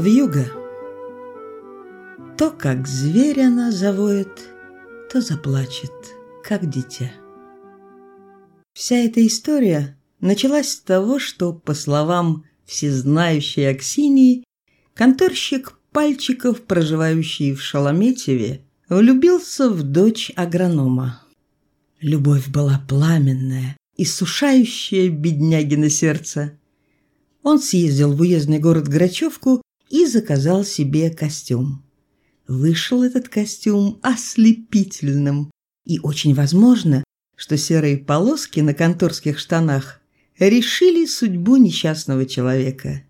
Вьюга. То, как зверь она завоет, то заплачет, как дитя. Вся эта история началась с того, что, по словам всезнающей Аксинии, конторщик Пальчиков, проживающий в Шалометьеве, влюбился в дочь агронома. Любовь была пламенная, иссушающая беднягина сердце. Он съездил в уездный город Грачевку и заказал себе костюм. Вышел этот костюм ослепительным, и очень возможно, что серые полоски на конторских штанах решили судьбу несчастного человека.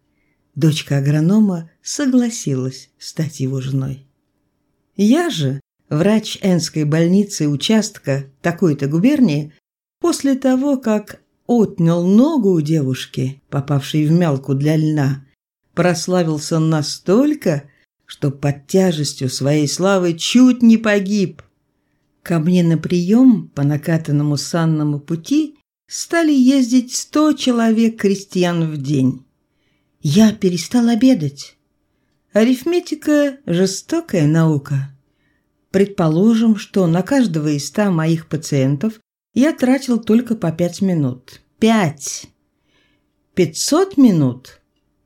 Дочка агронома согласилась стать его женой. Я же, врач Энской больницы участка такой-то губернии, после того, как отнял ногу у девушки, попавшей в мялку для льна, прославился настолько, что под тяжестью своей славы чуть не погиб. Ко мне на прием по накатанному санному пути стали ездить сто человек крестьян в день. Я перестал обедать. Арифметика – жестокая наука. Предположим, что на каждого из ста моих пациентов я тратил только по пять минут. Пять! Пятьсот минут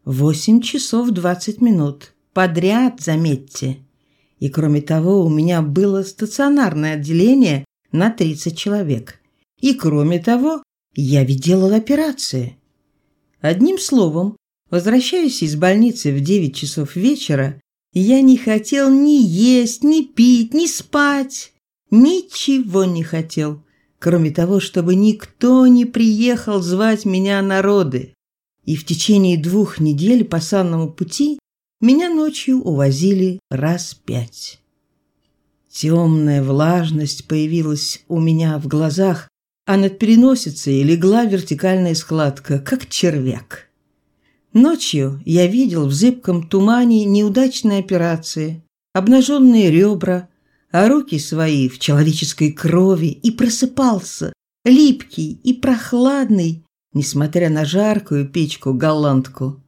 Восемь часов двадцать минут. Подряд, заметьте. И кроме того, у меня было стационарное отделение на 30 человек. И кроме того, я ведь делал операции. Одним словом, возвращаясь из больницы в 9 часов вечера, я не хотел ни есть, ни пить, ни спать. Ничего не хотел, кроме того, чтобы никто не приехал звать меня народы и в течение двух недель по санному пути меня ночью увозили раз пять. Темная влажность появилась у меня в глазах, а над переносицей легла вертикальная складка, как червяк. Ночью я видел в зыбком тумане неудачные операции, обнаженные ребра, а руки свои в человеческой крови и просыпался, липкий и прохладный, несмотря на жаркую печку-голландку.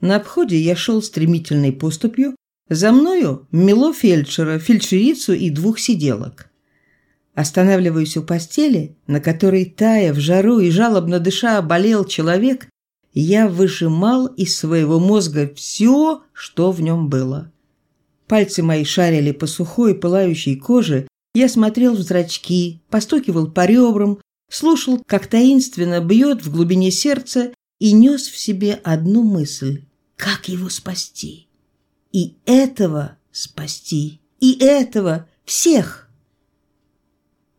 На обходе я шел стремительной поступью, за мною мело фельдшера, фельдшерицу и двух сиделок. Останавливаясь у постели, на которой, тая в жару и жалобно дыша, болел человек, я выжимал из своего мозга все, что в нем было. Пальцы мои шарили по сухой пылающей коже, я смотрел в зрачки, постукивал по ребрам, слушал, как таинственно бьет в глубине сердца и нес в себе одну мысль – как его спасти? И этого спасти, и этого, всех.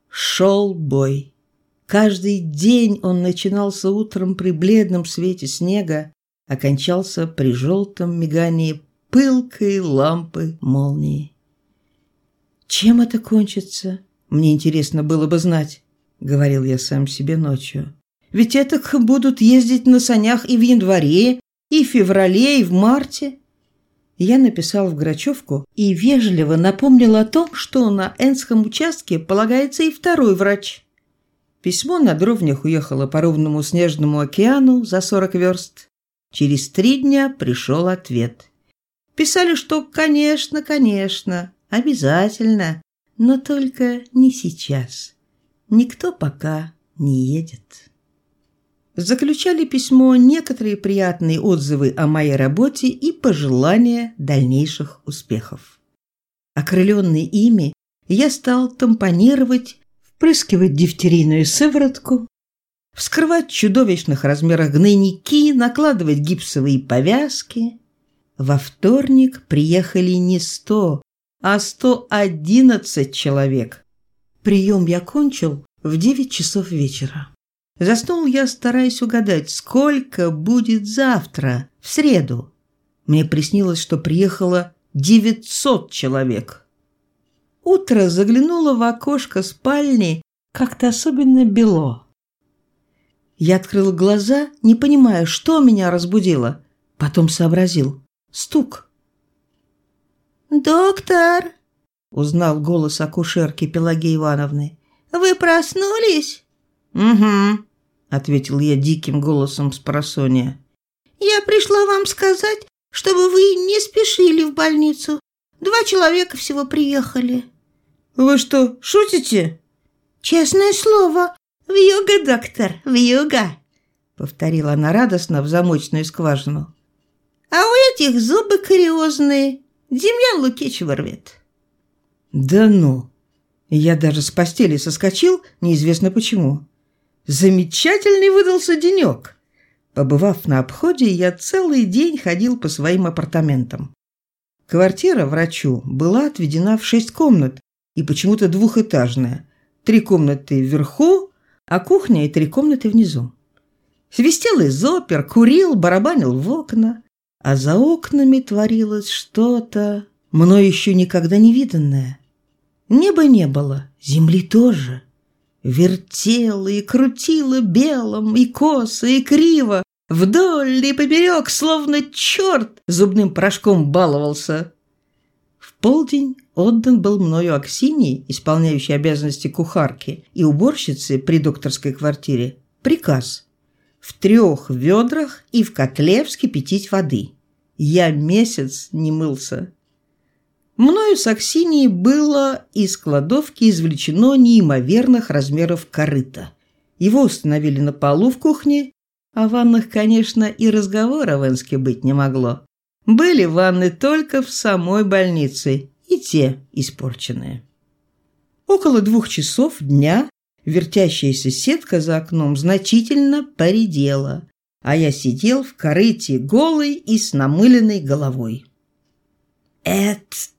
Шел бой. Каждый день он начинался утром при бледном свете снега, окончался при желтом мигании пылкой лампы молнии. Чем это кончится? Мне интересно было бы знать. — говорил я сам себе ночью. «Ведь это будут ездить на санях и в январе, и в феврале, и в марте». Я написал в Грачевку и вежливо напомнил о том, что на Энском участке полагается и второй врач. Письмо на дровнях уехало по ровному снежному океану за 40 верст. Через три дня пришел ответ. Писали, что «конечно, конечно, обязательно, но только не сейчас» никто пока не едет. Заключали письмо некоторые приятные отзывы о моей работе и пожелания дальнейших успехов. Окрыленный ими, я стал тампонировать, впрыскивать дифтерийную сыворотку, вскрывать чудовищных размерах гнойники, накладывать гипсовые повязки. Во вторник приехали не сто, а сто одиннадцать человек, Прием я кончил в девять часов вечера. Заснул я, стараясь угадать, сколько будет завтра, в среду. Мне приснилось, что приехало девятьсот человек. Утро заглянуло в окошко спальни как-то особенно бело. Я открыл глаза, не понимая, что меня разбудило. Потом сообразил. Стук. «Доктор!» Узнал голос акушерки Пелагеи Ивановны. «Вы проснулись?» «Угу», — ответил я диким голосом с просонья. «Я пришла вам сказать, чтобы вы не спешили в больницу. Два человека всего приехали». «Вы что, шутите?» «Честное слово, в юга, доктор, в юга», — повторила она радостно в замочную скважину. «А у этих зубы кариозные. Демьян Лукич вырвет». «Да ну!» Я даже с постели соскочил, неизвестно почему. Замечательный выдался денек. Побывав на обходе, я целый день ходил по своим апартаментам. Квартира врачу была отведена в шесть комнат и почему-то двухэтажная. Три комнаты вверху, а кухня и три комнаты внизу. Свистел из опер, курил, барабанил в окна, а за окнами творилось что-то, мной еще никогда не виданное. Неба не было, земли тоже. Вертела и крутила белым, и косо, и криво, вдоль и поперек, словно черт зубным порошком баловался. В полдень отдан был мною Аксинии, исполняющей обязанности кухарки и уборщицы при докторской квартире, приказ в трех ведрах и в котле вскипятить воды. Я месяц не мылся. Мною с Аксинией было из кладовки извлечено неимоверных размеров корыта. Его установили на полу в кухне, а в ваннах, конечно, и разговора в Энске быть не могло. Были ванны только в самой больнице, и те испорченные. Около двух часов дня вертящаяся сетка за окном значительно поредела, а я сидел в корыте голый и с намыленной головой. «Это это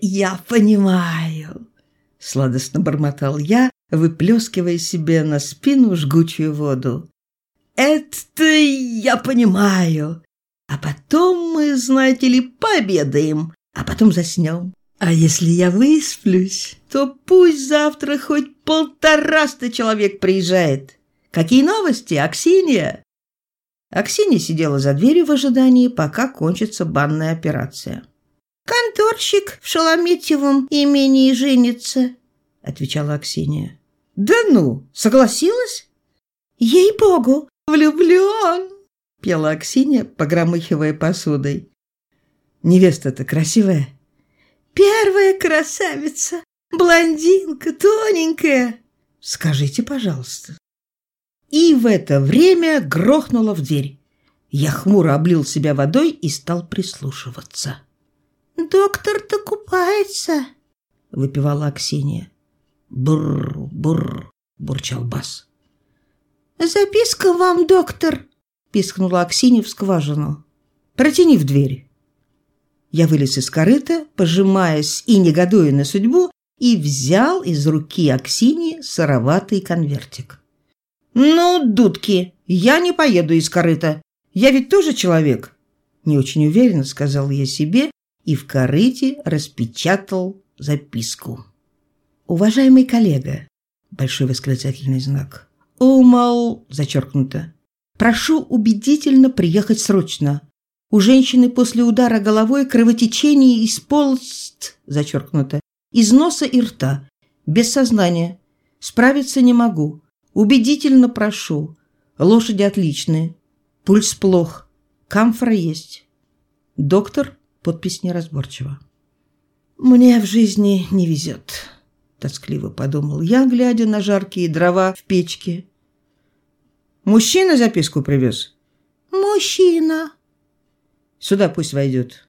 я понимаю!» Сладостно бормотал я, выплескивая себе на спину жгучую воду. «Это я понимаю! А потом мы, знаете ли, пообедаем, а потом заснем. А если я высплюсь, то пусть завтра хоть полтораста человек приезжает. Какие новости, Аксинья?» Аксинья сидела за дверью в ожидании, пока кончится банная операция. «Конторщик в Шалометьевом имении женится», — отвечала Аксинья. «Да ну, согласилась?» «Ей-богу, влюблен!» — пела Аксинья, погромыхивая посудой. «Невеста-то красивая?» «Первая красавица, блондинка, тоненькая!» «Скажите, пожалуйста». И в это время грохнуло в дверь. Я хмуро облил себя водой и стал прислушиваться. «Доктор-то купается», — выпивала Аксинья. «Бррр, бррр», — бурчал Бас. «Записка вам, доктор», — пискнула Аксинья в скважину. «Протяни в дверь». Я вылез из корыта, пожимаясь и негодуя на судьбу, и взял из руки Аксиньи сыроватый конвертик. «Ну, дудки, я не поеду из корыта. Я ведь тоже человек». Не очень уверенно сказал я себе и в корыте распечатал записку. «Уважаемый коллега!» Большой восклицательный знак. «Умал!» зачеркнуто. «Прошу убедительно приехать срочно. У женщины после удара головой кровотечение из полст зачеркнуто, из носа и рта, без сознания. Справиться не могу. Убедительно прошу. Лошади отличные. Пульс плох. Камфора есть. Доктор Подпись неразборчива. «Мне в жизни не везет», — тоскливо подумал я, глядя на жаркие дрова в печке. «Мужчина записку привез?» «Мужчина». «Сюда пусть войдет».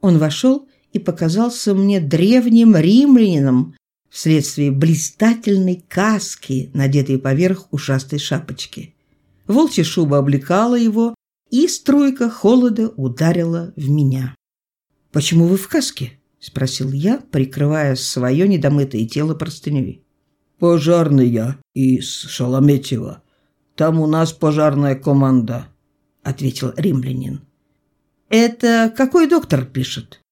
Он вошел и показался мне древним римлянином вследствие блистательной каски, надетой поверх ушастой шапочки. Волчья шуба облекала его, и струйка холода ударила в меня. «Почему вы в каске?» – спросил я, прикрывая свое недомытое тело простыней. «Пожарный я из Шалометьева. Там у нас пожарная команда», – ответил римлянин. «Это какой доктор пишет?»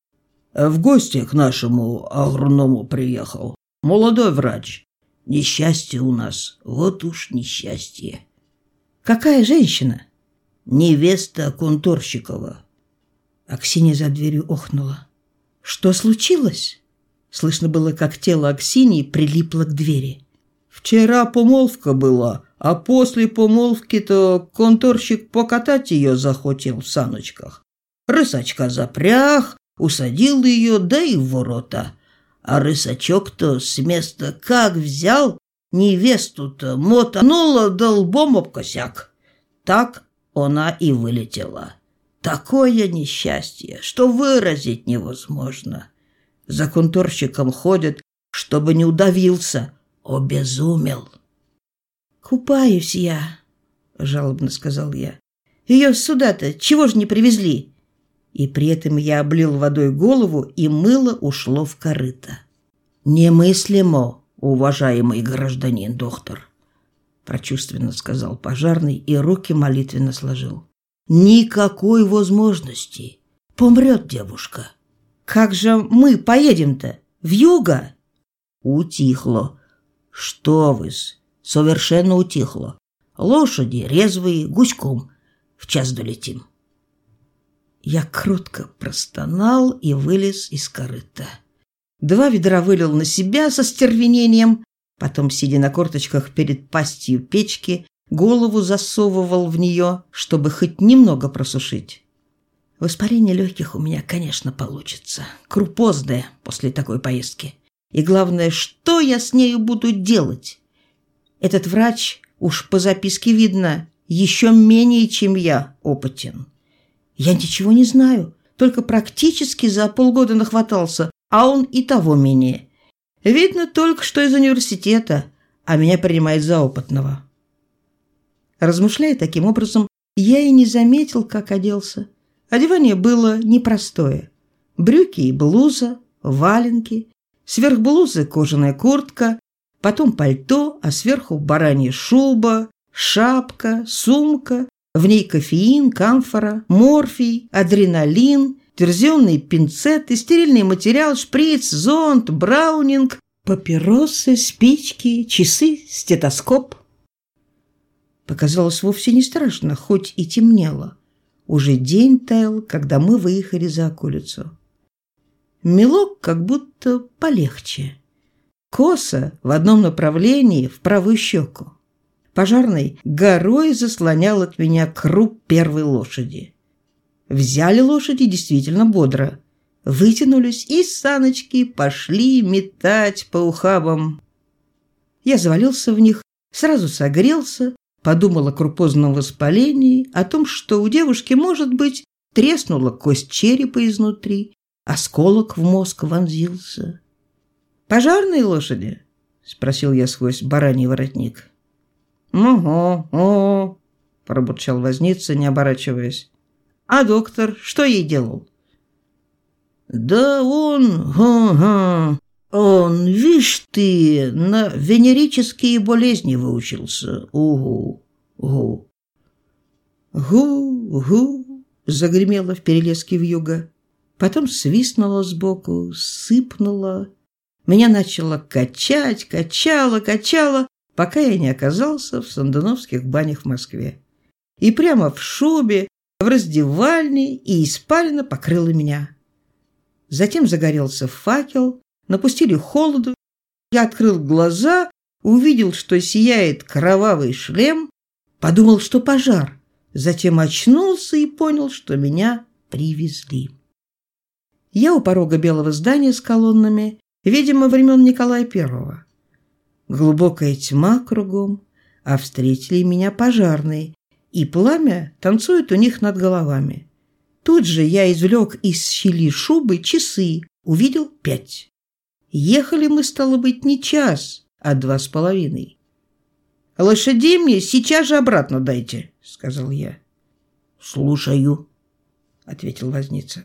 «В гости к нашему агроному приехал. Молодой врач. Несчастье у нас, вот уж несчастье». «Какая женщина?» Невеста Конторщикова. Аксинья за дверью охнула. «Что случилось?» Слышно было, как тело Аксиньи прилипло к двери. «Вчера помолвка была, а после помолвки-то конторщик покатать ее захотел в саночках. Рысачка запряг, усадил ее, да и в ворота. А рысачок-то с места как взял, невесту-то мотанула долбом об косяк. Так она и вылетела. Такое несчастье, что выразить невозможно. За конторщиком ходят, чтобы не удавился, обезумел. «Купаюсь я», — жалобно сказал я. «Ее сюда-то чего ж не привезли?» И при этом я облил водой голову, и мыло ушло в корыто. «Немыслимо, уважаемый гражданин доктор», — прочувственно сказал пожарный и руки молитвенно сложил. «Никакой возможности. Помрет девушка». «Как же мы поедем-то? В юго?» «Утихло. Что вы-с, совершенно утихло. Лошади резвые, гуськом. В час долетим». Я кротко простонал и вылез из корыта. Два ведра вылил на себя со стервенением, потом, сидя на корточках перед пастью печки, голову засовывал в нее, чтобы хоть немного просушить. Воспаление легких у меня, конечно, получится. Крупозное после такой поездки. И главное, что я с нею буду делать? Этот врач, уж по записке видно, еще менее, чем я, опытен. Я ничего не знаю, только практически за полгода нахватался, а он и того менее. Видно только, что из университета, а меня принимает за опытного. Размышляя таким образом, я и не заметил, как оделся. Одевание было непростое. Брюки и блуза, валенки, сверх блузы кожаная куртка, потом пальто, а сверху баранья шуба, шапка, сумка, в ней кофеин, камфора, морфий, адреналин, терзионный пинцет, стерильный материал, шприц, зонт, браунинг, папиросы, спички, часы, стетоскоп. Показалось вовсе не страшно, хоть и темнело. Уже день таял, когда мы выехали за околицу. Мелок как будто полегче. Коса в одном направлении в правую щеку. Пожарный горой заслонял от меня круп первой лошади. Взяли лошади действительно бодро. Вытянулись и саночки пошли метать по ухабам. Я завалился в них, сразу согрелся, подумал о крупозном воспалении, о том, что у девушки, может быть, треснула кость черепа изнутри, осколок в мозг вонзился. «Пожарные лошади?» — спросил я сквозь бараний воротник. «Угу, угу», – пробурчал возница, не оборачиваясь. «А доктор что ей делал?» «Да он... Ага, он, вишь ты, на венерические болезни выучился. Угу, угу». «Гу-гу», – загремело в перелеске вьюга. Потом свистнуло сбоку, сыпнуло. Меня начало качать, качало, качало, пока я не оказался в сандуновских банях в Москве. И прямо в шубе, в раздевальне и испарина покрыла меня. Затем загорелся факел, напустили холоду. Я открыл глаза, увидел, что сияет кровавый шлем, подумал, что пожар. Затем очнулся и понял, что меня привезли. Я у порога белого здания с колоннами, видимо, времен Николая Первого. Глубокая тьма кругом, а встретили меня пожарные, и пламя танцует у них над головами. Тут же я извлек из щели шубы часы, увидел пять. Ехали мы, стало быть, не час, а два с половиной. «Лошадей мне сейчас же обратно дайте», — сказал я. «Слушаю», — ответил возница.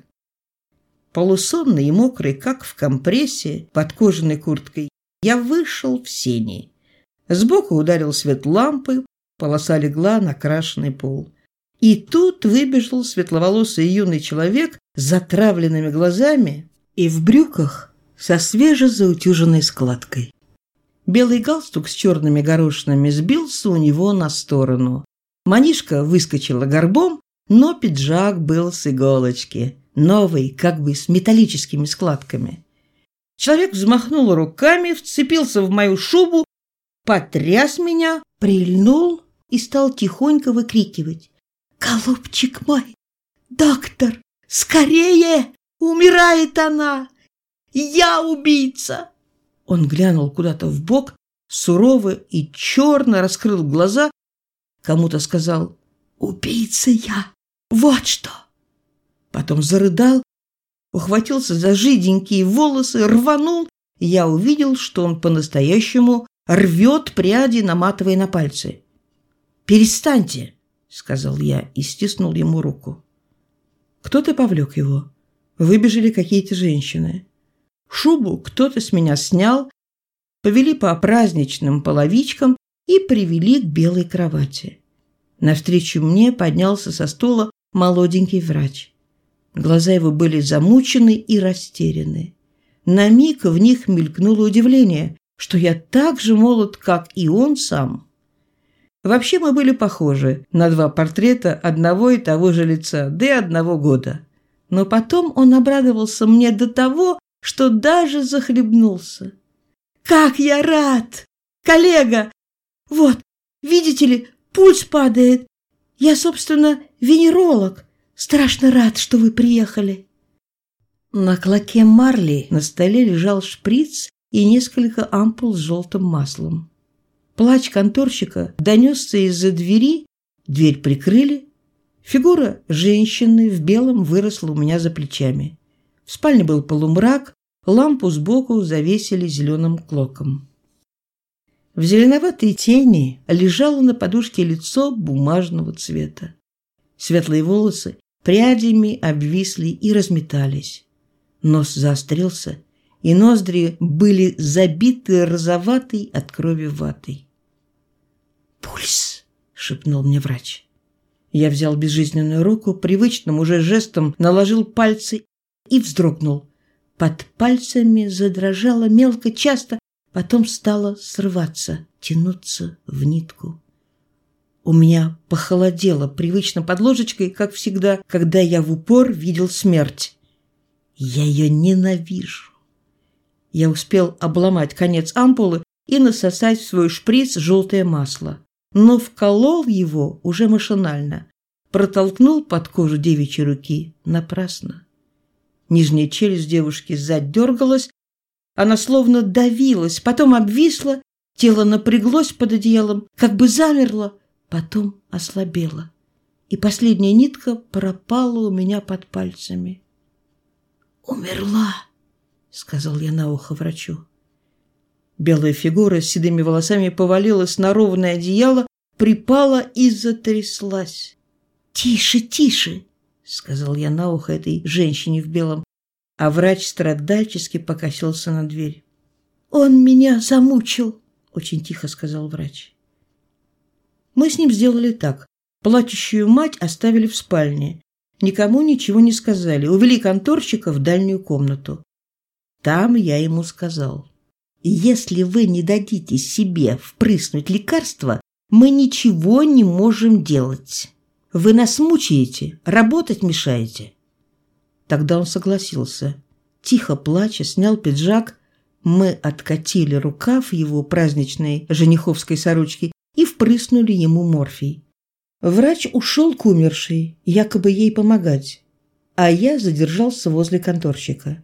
Полусонный и мокрый, как в компрессе, под кожаной курткой, я вышел в сени. Сбоку ударил свет лампы, полоса легла на крашеный пол. И тут выбежал светловолосый юный человек с затравленными глазами и в брюках со свежезаутюженной складкой. Белый галстук с черными горошинами сбился у него на сторону. Манишка выскочила горбом, но пиджак был с иголочки, новый, как бы с металлическими складками. Человек взмахнул руками, вцепился в мою шубу, потряс меня, прильнул и стал тихонько выкрикивать. «Голубчик мой! Доктор! Скорее! Умирает она! Я убийца!» Он глянул куда-то в бок, сурово и черно раскрыл глаза, кому-то сказал «Убийца я! Вот что!» Потом зарыдал, ухватился за жиденькие волосы, рванул, и я увидел, что он по-настоящему рвет пряди, наматывая на пальцы. «Перестаньте!» — сказал я и стиснул ему руку. Кто-то повлек его. Выбежали какие-то женщины. Шубу кто-то с меня снял, повели по праздничным половичкам и привели к белой кровати. Навстречу мне поднялся со стула молоденький врач. Глаза его были замучены и растеряны. На миг в них мелькнуло удивление, что я так же молод, как и он сам. Вообще мы были похожи на два портрета одного и того же лица, да и одного года. Но потом он обрадовался мне до того, что даже захлебнулся. «Как я рад! Коллега! Вот, видите ли, пульс падает. Я, собственно, венеролог. Страшно рад, что вы приехали». На клоке марли на столе лежал шприц и несколько ампул с желтым маслом. Плач конторщика донесся из-за двери, дверь прикрыли. Фигура женщины в белом выросла у меня за плечами. В спальне был полумрак, лампу сбоку завесили зеленым клоком. В зеленоватой тени лежало на подушке лицо бумажного цвета. Светлые волосы прядями обвисли и разметались. Нос заострился, и ноздри были забиты розоватой от крови ватой. «Пульс!» — шепнул мне врач. Я взял безжизненную руку, привычным уже жестом наложил пальцы и вздрогнул. Под пальцами задрожало мелко, часто, потом стало срываться, тянуться в нитку. У меня похолодело привычно под ложечкой, как всегда, когда я в упор видел смерть. Я ее ненавижу. Я успел обломать конец ампулы и насосать в свой шприц желтое масло, но вколол его уже машинально, протолкнул под кожу девичьей руки напрасно. Нижняя челюсть девушки задергалась, она словно давилась, потом обвисла, тело напряглось под одеялом, как бы замерло, потом ослабело. И последняя нитка пропала у меня под пальцами. «Умерла», — сказал я на ухо врачу. Белая фигура с седыми волосами повалилась на ровное одеяло, припала и затряслась. «Тише, тише!» — сказал я на ухо этой женщине в белом, а врач страдальчески покосился на дверь. «Он меня замучил», — очень тихо сказал врач. Мы с ним сделали так. Плачущую мать оставили в спальне. Никому ничего не сказали. Увели конторщика в дальнюю комнату. Там я ему сказал. «Если вы не дадите себе впрыснуть лекарство, мы ничего не можем делать». Вы нас мучаете, работать мешаете». Тогда он согласился. Тихо плача, снял пиджак. Мы откатили рукав его праздничной жениховской сорочки и впрыснули ему морфий. Врач ушел к умершей, якобы ей помогать, а я задержался возле конторщика.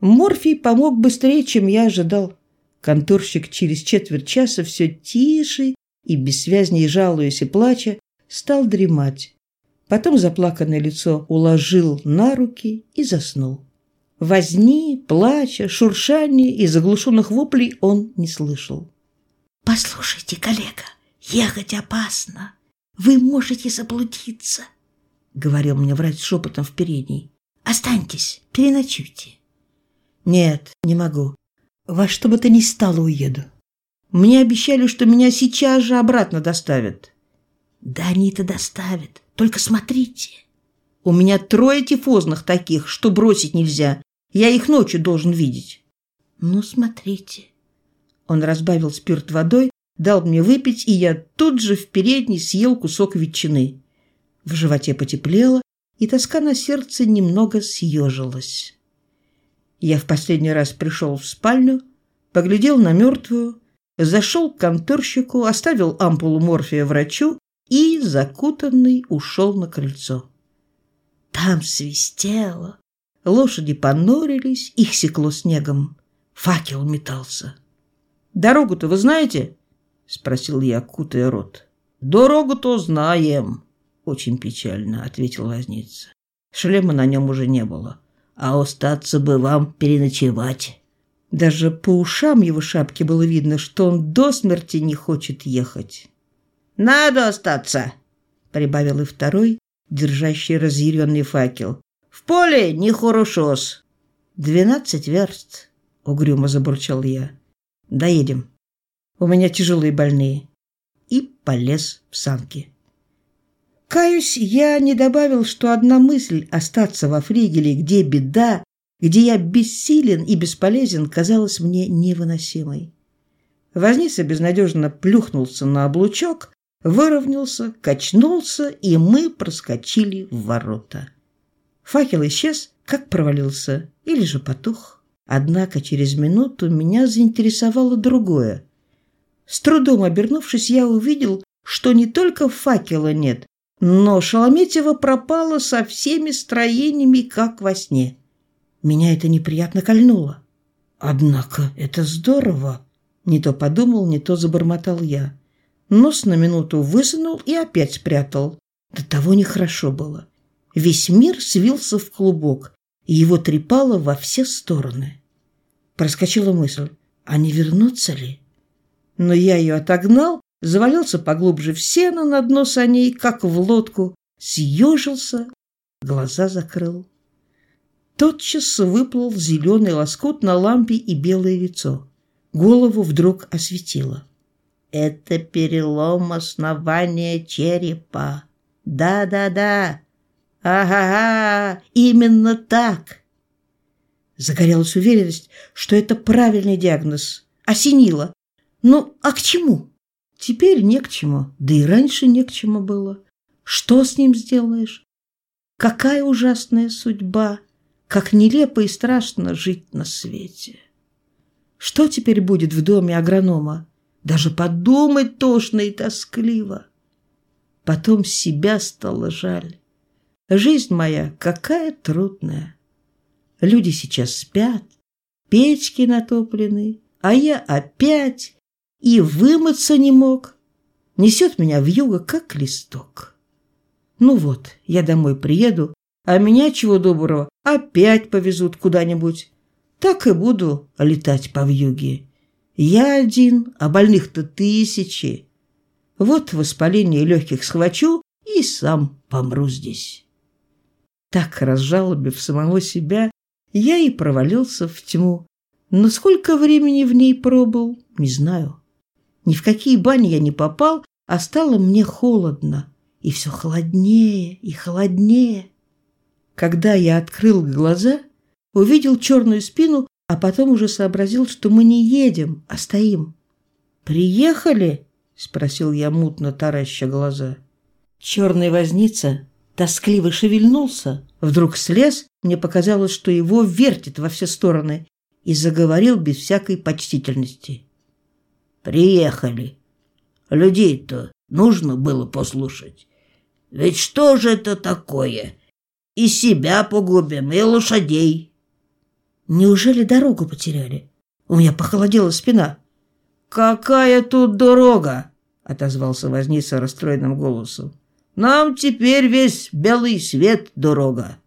Морфий помог быстрее, чем я ожидал. Конторщик через четверть часа все тише и бессвязнее жалуясь и плача стал дремать. Потом заплаканное лицо уложил на руки и заснул. Возни, плача, шуршания и заглушенных воплей он не слышал. «Послушайте, коллега, ехать опасно. Вы можете заблудиться», — говорил мне врач шепотом в передней. «Останьтесь, переночуйте». «Нет, не могу. Во что бы то ни стало уеду. Мне обещали, что меня сейчас же обратно доставят». Да они-то доставят. Только смотрите. У меня трое тифозных таких, что бросить нельзя. Я их ночью должен видеть. Ну, смотрите. Он разбавил спирт водой, дал мне выпить, и я тут же в передней съел кусок ветчины. В животе потеплело, и тоска на сердце немного съежилась. Я в последний раз пришел в спальню, поглядел на мертвую, зашел к конторщику, оставил ампулу морфия врачу и, закутанный, ушел на крыльцо. Там свистело. Лошади понурились, их секло снегом. Факел метался. «Дорогу-то вы знаете?» — спросил я, кутая рот. «Дорогу-то знаем», — очень печально ответил возница. Шлема на нем уже не было. «А остаться бы вам переночевать». Даже по ушам его шапки было видно, что он до смерти не хочет ехать. «Надо остаться!» — прибавил и второй, держащий разъяренный факел. «В поле нехорошо-с!» «Двенадцать верст!» — угрюмо забурчал я. «Доедем. У меня тяжелые больные». И полез в санки. Каюсь, я не добавил, что одна мысль остаться во флигеле, где беда, где я бессилен и бесполезен, казалась мне невыносимой. Возница безнадежно плюхнулся на облучок, выровнялся, качнулся, и мы проскочили в ворота. Факел исчез, как провалился, или же потух. Однако через минуту меня заинтересовало другое. С трудом обернувшись, я увидел, что не только факела нет, но Шалометьева пропала со всеми строениями, как во сне. Меня это неприятно кольнуло. Однако это здорово. Не то подумал, не то забормотал я. Нос на минуту высунул и опять спрятал. До того нехорошо было. Весь мир свился в клубок, и его трепало во все стороны. Проскочила мысль, а не вернуться ли? Но я ее отогнал, завалился поглубже в сено на дно саней, как в лодку, съежился, глаза закрыл. Тотчас выплыл зеленый лоскут на лампе и белое лицо. Голову вдруг осветило. Это перелом основания черепа. Да-да-да. Ага-га, именно так. Загорелась уверенность, что это правильный диагноз. Осенило. Ну, а к чему? Теперь не к чему, да и раньше не к чему было. Что с ним сделаешь? Какая ужасная судьба, как нелепо и страшно жить на свете. Что теперь будет в доме агронома? Даже подумать тошно и тоскливо. Потом себя стало жаль. Жизнь моя какая трудная. Люди сейчас спят, печки натоплены, а я опять и вымыться не мог. Несет меня в юго, как листок. Ну вот, я домой приеду, а меня, чего доброго, опять повезут куда-нибудь. Так и буду летать по вьюге. Я один, а больных-то тысячи. Вот воспаление легких схвачу и сам помру здесь. Так, разжалобив самого себя, я и провалился в тьму. Но сколько времени в ней пробыл, не знаю. Ни в какие бани я не попал, а стало мне холодно. И все холоднее и холоднее. Когда я открыл глаза, увидел черную спину а потом уже сообразил, что мы не едем, а стоим. «Приехали?» — спросил я мутно, тараща глаза. Черный возница тоскливо шевельнулся, вдруг слез, мне показалось, что его вертит во все стороны, и заговорил без всякой почтительности. «Приехали. Людей-то нужно было послушать. Ведь что же это такое? И себя погубим, и лошадей, Неужели дорогу потеряли? У меня похолодела спина. «Какая тут дорога?» — отозвался возница расстроенным голосом. «Нам теперь весь белый свет дорога.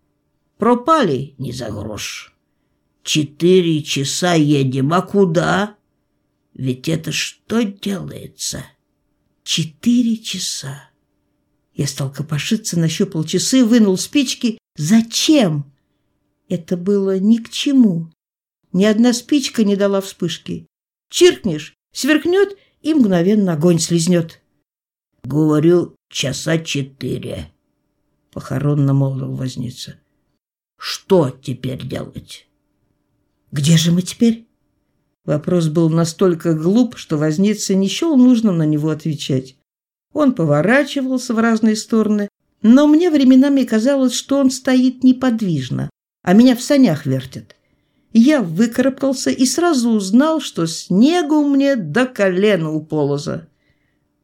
Пропали не за грош. Четыре часа едем, а куда? Ведь это что делается?» «Четыре часа!» Я стал копошиться, нащупал часы, вынул спички. «Зачем?» Это было ни к чему. Ни одна спичка не дала вспышки. Чиркнешь, сверкнет и мгновенно огонь слезнет. «Говорю, часа четыре», — похоронно молвил возница. «Что теперь делать?» «Где же мы теперь?» Вопрос был настолько глуп, что возница не счел нужным на него отвечать. Он поворачивался в разные стороны, но мне временами казалось, что он стоит неподвижно, а меня в санях вертят. Я выкарабкался и сразу узнал, что снегу мне до колена у полоза.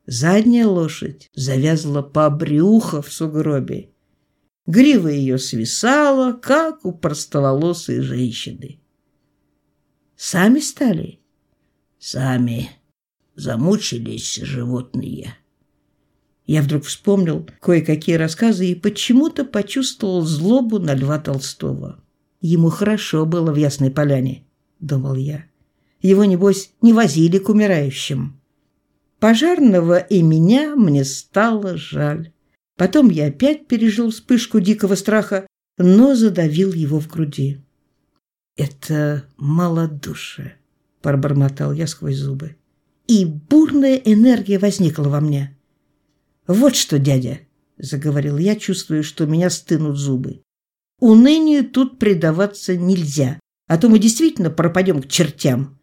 Задняя лошадь завязла по брюхо в сугробе. Грива ее свисала, как у простоволосой женщины. Сами стали? Сами замучились животные. Я вдруг вспомнил кое-какие рассказы и почему-то почувствовал злобу на Льва Толстого. Ему хорошо было в Ясной Поляне, думал я. Его, небось, не возили к умирающим. Пожарного и меня мне стало жаль. Потом я опять пережил вспышку дикого страха, но задавил его в груди. «Это малодушие», — пробормотал я сквозь зубы. И бурная энергия возникла во мне. «Вот что, дядя», — заговорил я, чувствуя, что меня стынут зубы. «Унынию тут предаваться нельзя, а то мы действительно пропадем к чертям».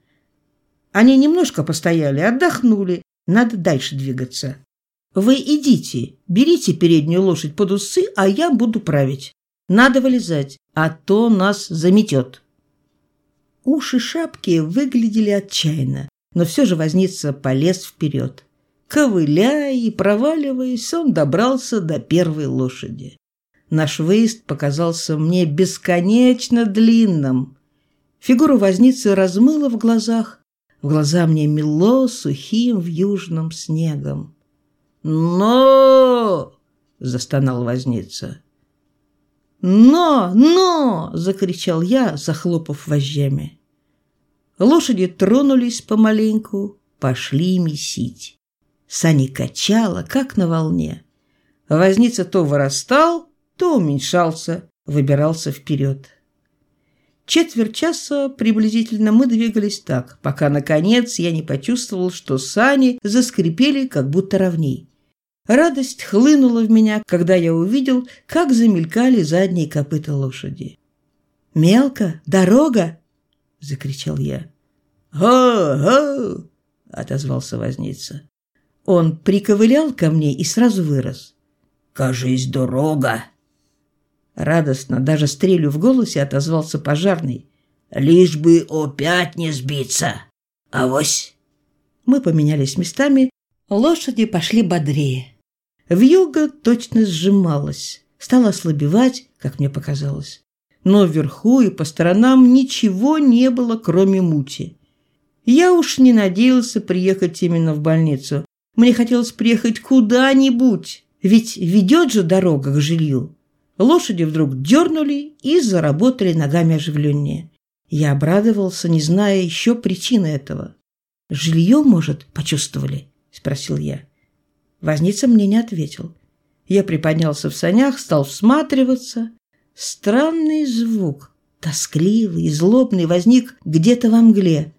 Они немножко постояли, отдохнули, надо дальше двигаться. Вы идите, берите переднюю лошадь под усы, а я буду править. Надо вылезать, а то нас заметет. Уши шапки выглядели отчаянно, но все же возница полез вперед. Ковыляя и проваливаясь, он добрался до первой лошади. Наш выезд показался мне бесконечно длинным. Фигуру возницы размыло в глазах, в глаза мне мело сухим в южном снегом. «Но!» — застонал возница. «Но! Но!» — закричал я, захлопав вожжами. Лошади тронулись помаленьку, пошли месить. Сани качало, как на волне. Возница то вырастал, то уменьшался, выбирался вперед. Четверть часа приблизительно мы двигались так, пока, наконец, я не почувствовал, что сани заскрипели, как будто ровней. Радость хлынула в меня, когда я увидел, как замелькали задние копыта лошади. «Мелко? Дорога!» — закричал я. «Го-го!» — отозвался возница. Он приковылял ко мне и сразу вырос. «Кажись, дорога!» Радостно, даже стрелю в голосе, отозвался пожарный. «Лишь бы опять не сбиться! Авось!» Мы поменялись местами, лошади пошли бодрее. Вьюга точно сжималась, стала ослабевать, как мне показалось. Но вверху и по сторонам ничего не было, кроме мути. Я уж не надеялся приехать именно в больницу. Мне хотелось приехать куда-нибудь, ведь ведет же дорога к жилью. Лошади вдруг дернули и заработали ногами оживленнее. Я обрадовался, не зная еще причины этого. «Жилье, может, почувствовали?» – спросил я. Возница мне не ответил. Я приподнялся в санях, стал всматриваться. Странный звук, тоскливый и злобный, возник где-то во мгле,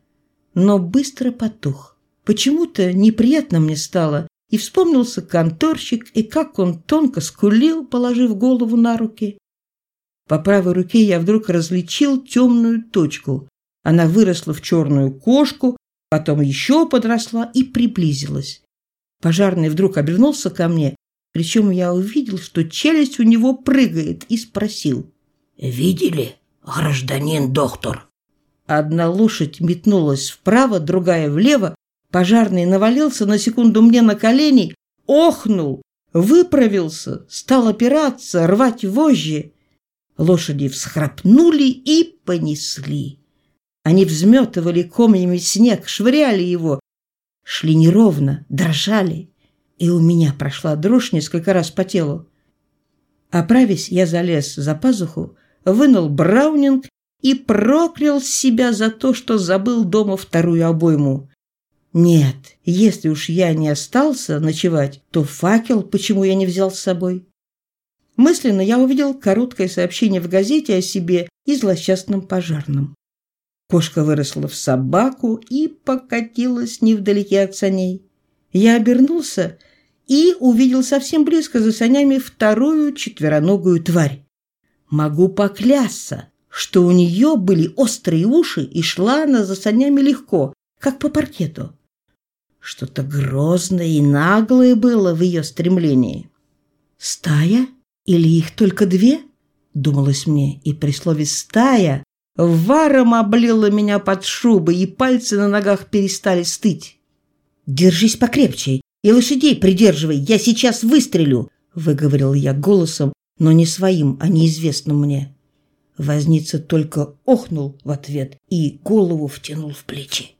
но быстро потух. Почему-то неприятно мне стало, и вспомнился конторщик, и как он тонко скулил, положив голову на руки. По правой руке я вдруг различил темную точку. Она выросла в черную кошку, потом еще подросла и приблизилась. Пожарный вдруг обернулся ко мне, причем я увидел, что челюсть у него прыгает, и спросил. «Видели, гражданин доктор?» Одна лошадь метнулась вправо, другая влево. Пожарный навалился на секунду мне на колени, охнул, выправился, стал опираться, рвать вожжи. Лошади всхрапнули и понесли. Они взметывали комьями снег, швыряли его, шли неровно, дрожали, и у меня прошла дрожь несколько раз по телу. Оправясь, я залез за пазуху, вынул браунинг и проклял себя за то, что забыл дома вторую обойму. Нет, если уж я не остался ночевать, то факел почему я не взял с собой? Мысленно я увидел короткое сообщение в газете о себе и злосчастном пожарном. Кошка выросла в собаку и покатилась невдалеке от саней. Я обернулся и увидел совсем близко за санями вторую четвероногую тварь. Могу поклясться, что у нее были острые уши и шла она за санями легко, как по паркету. Что-то грозное и наглое было в ее стремлении. «Стая? Или их только две?» — думалось мне, и при слове «стая» Варом облила меня под шубой, и пальцы на ногах перестали стыть. «Держись покрепче и лошадей придерживай, я сейчас выстрелю», — выговорил я голосом, но не своим, а неизвестным мне. Возница только охнул в ответ и голову втянул в плечи.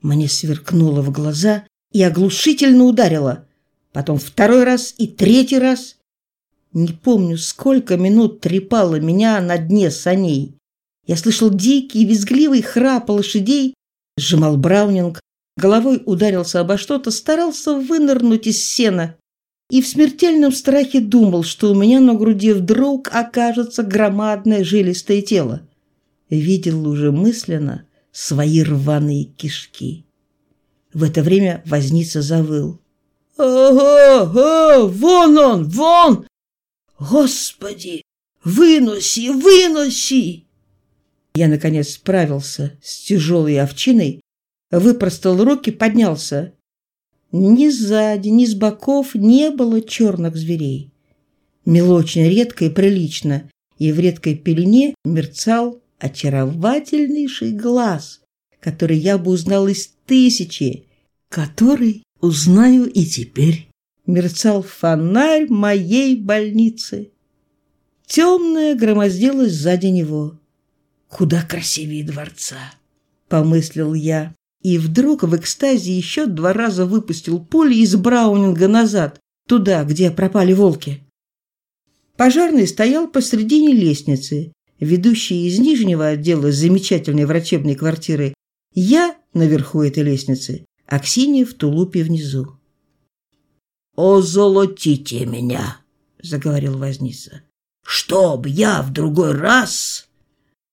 Мне сверкнуло в глаза и оглушительно ударило. Потом второй раз и третий раз. Не помню, сколько минут трепало меня на дне саней. Я слышал дикий, визгливый храп лошадей, сжимал браунинг, головой ударился обо что-то, старался вынырнуть из сена и в смертельном страхе думал, что у меня на груди вдруг окажется громадное жилистое тело. Видел уже мысленно свои рваные кишки. В это время возница завыл. «Ого! Ого! Вон он! Вон! Господи! Выноси! Выноси!» Я, наконец, справился с тяжелой овчиной, выпростал руки, поднялся. Ни сзади, ни с боков не было черных зверей. Мело очень редко и прилично, и в редкой пелене мерцал очаровательнейший глаз, который я бы узнал из тысячи, который узнаю и теперь. Мерцал фонарь моей больницы. Темная громоздилась сзади него. Куда красивее дворца, помыслил я. И вдруг в экстазе еще два раза выпустил пули из Браунинга назад, туда, где пропали волки. Пожарный стоял посредине лестницы, ведущей из нижнего отдела замечательной врачебной квартиры. Я наверху этой лестницы, а Ксения в тулупе внизу. «Озолотите меня!» — заговорил возница. «Чтоб я в другой раз...»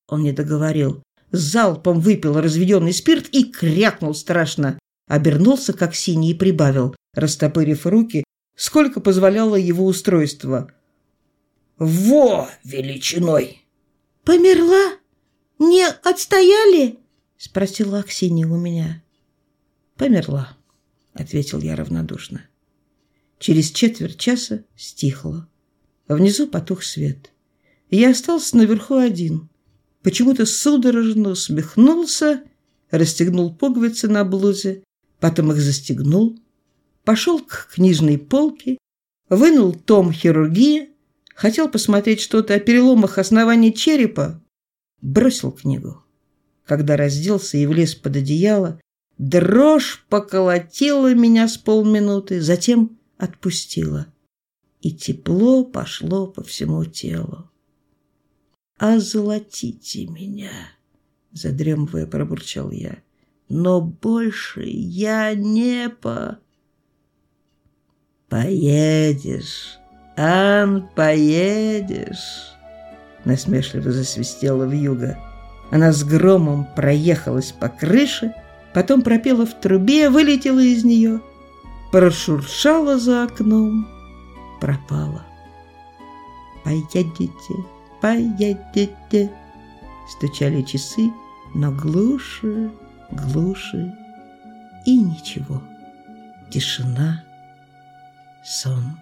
Он не договорил залпом выпил разведенный спирт и крякнул страшно. Обернулся, как синий, и прибавил, растопырив руки, сколько позволяло его устройство. «Во величиной!» «Померла? Не отстояли?» — спросила Аксинья у меня. «Померла», — ответил я равнодушно. Через четверть часа стихло. Внизу потух свет. Я остался наверху один почему-то судорожно усмехнулся, расстегнул пуговицы на блузе, потом их застегнул, пошел к книжной полке, вынул том хирургии, хотел посмотреть что-то о переломах основания черепа, бросил книгу. Когда разделся и влез под одеяло, дрожь поколотила меня с полминуты, затем отпустила, и тепло пошло по всему телу озолотите меня, задремывая, пробурчал я. Но больше я не по... Поедешь, Ан, поедешь, насмешливо засвистела в юго. Она с громом проехалась по крыше, потом пропела в трубе, вылетела из нее, прошуршала за окном, пропала. Поедете, поедете. Стучали часы, но глуше, глуше и ничего. Тишина, сон.